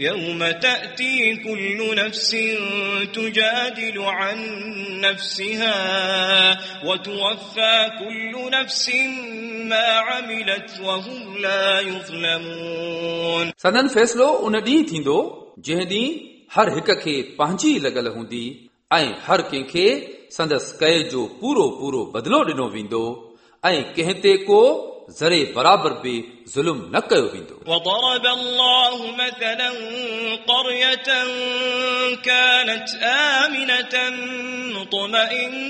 يوم تأتي كل نفس تجادل عن نفسها وتوفى كل نفس ما عملت وهم لا يظلمون सदन फ़ैसिलो उन ॾींहुं थींदो जंहिं ॾींहुं हर हिक खे पंहिंजी लॻल हूंदी ऐं हर कंहिंखे संदसि कए जो पूरो पूरो बदिलो ॾिनो वेंदो ऐं कंहिं ते को ज़रे बराबर बि ज़ुल्म न कयो वेंदो وضرب الله مثلا قرية كانت آمنة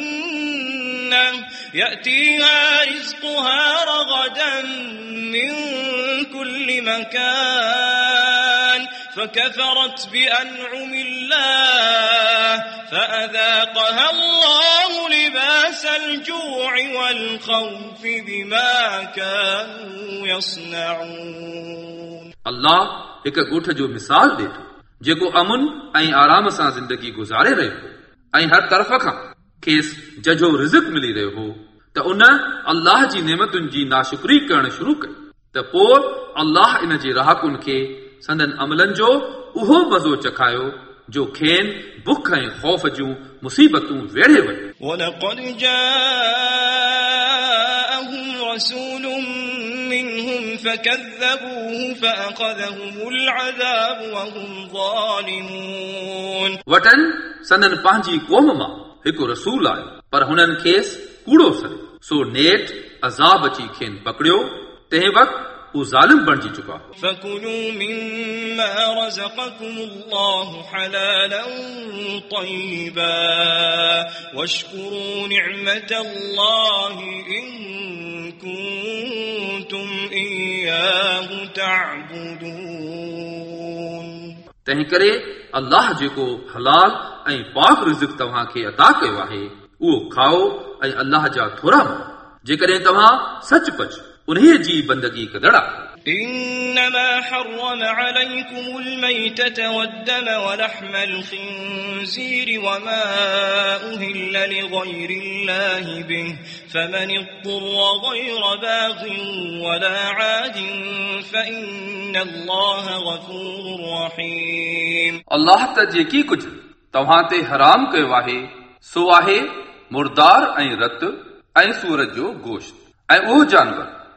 مطمئنة يأتيها رزقها رغدا من كل مكان فكفرت بأنعم الله فأذاقها الله لباس الجوع والخوف بما كانوا يصنعون अल्लाह हिकु ॻोठ जो मिसाल ॾिए थो जेको अमुन ऐं आराम सां ज़िंदगी गुज़ारे रहियो हो ऐं हर तरफ़ खां खेसि जजो रिज़िक मिली रहियो हो त उन अल्लाह जी नेमतुनि जी नाशुक्री करणु शुरू कई त पोइ अल्लाह इन जे राहकुनि खे संदन अमलनि जो उहो मज़ो चखायो जो खेनि बुख ऐं ख़ौफ़ जूं मुसीबतूं वेड़े वयूं ولقد جاءهم رسول منهم فكذبوه فأخذهم العذاب وهم ظالمون वटनि संदन पंहिंजी क़ौम मां हिकु रसूल आयो पर हुननि खेसि कूड़ो सॾियो सो नेठ अज़ाब अची खेनि पकड़ियो तंहिं वक़्तु हू ज़ालिम बणिजी चुका हुआ فكلوا مما رزقكم الله حلالا طيبا واشكروا نعمة الله إن كنتم إياه تعبدون तंहिं करे अल्लाह जेको हलाल ऐं पाक रिज़िक तव्हां खे अता कयो आहे उहो खाओ ऐं अल्लाह जा थोरा मञो जेकॾहिं तव्हां सचपच उन्हीअ जी बंदगी कंदड़ आहियो إنما حرم عليكم الميتة والدم ولحم الخنزير وما أهل لغير الله به فمن اضطر غير باغ ولا عاد فإن الله غفور رحيم अल्लाह त जेकी कुझु तव्हां ते हराम कयो आहे सो आहे मुर्दार ऐं रत ऐं सूरत जो गोश्त ऐं उहो जानवर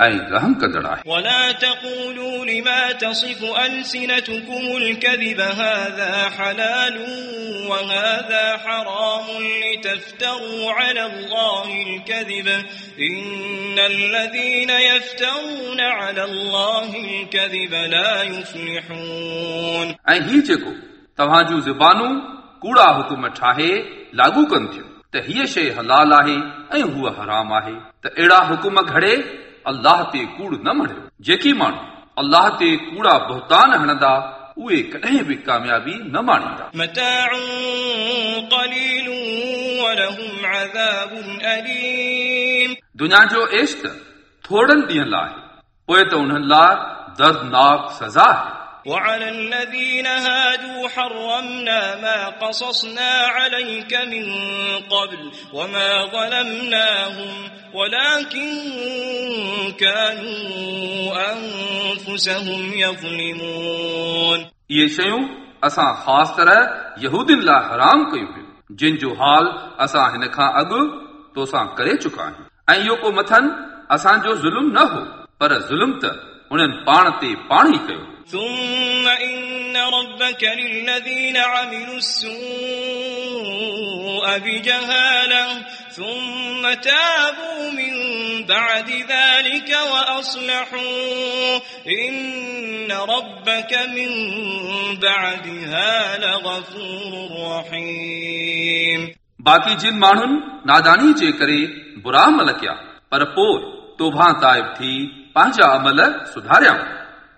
ऐं रहम कंदड़ आहे ولا تقولوا لما تصف ألسنتكم الكذب هذا حلال وهذا حرام لتفتروا على الله الكذب إن الذين يفترون على الله الكذب لا يفلحون ऐं हीउ जेको तव्हां जूं ज़ुबानूं कूड़ा हुकुम ठाहे लागू कनि थियूं त हीअ शइ हलाल आहे ऐं हूअ हराम आहे त अहिड़ा हुकुम घड़े अलाह ते कूड़ न मणियो जेके माण्हू अलाह ते कूड़ा बहतान हणंदा उहे कॾहिं बि कामयाबी न माणींदा दुनिया जो एश त थोरनि ॾींहनि लाइ पोइ त उन्हनि लाइ दर्दनाक सज़ा आहे وعلى الذين هادوا حرمنا ما قصصنا عليك من قبل وما ظلمناهم ولكن كانوا أنفسهم يظلمون इहे शयूं असां ख़ासि तरह यहूदियुनि लाइ हराम कयूं हुयूं जिन जो हाल असां हिन खां अॻु तोसां करे चुका आहियूं ऐं इहो को मथनि असांजो ज़ुल्म न हो पर ज़ुल्म त उन्हनि पाण ते पाण ई कयो ثم إن ربك للذين عملوا السوء بجهالة ثم تابوا من بعد ذلك وأصلحوا إن ربك من بعدها لغفور رحيم बाक़ी जिन माण्हुनि नादानी जे करे बुरा अमल कया पर पोइ तोभां ताइब थी पंहिंजा अमल सुधारिया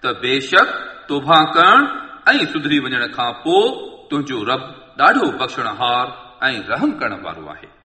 ته بيشڪ توڀان ڪرڻ ۽ سڌري وڃڻ کان پوءِ تنهنجو رب ڏاڍو بخشڻهار ۽ رحم ڪرڻ وارو آهي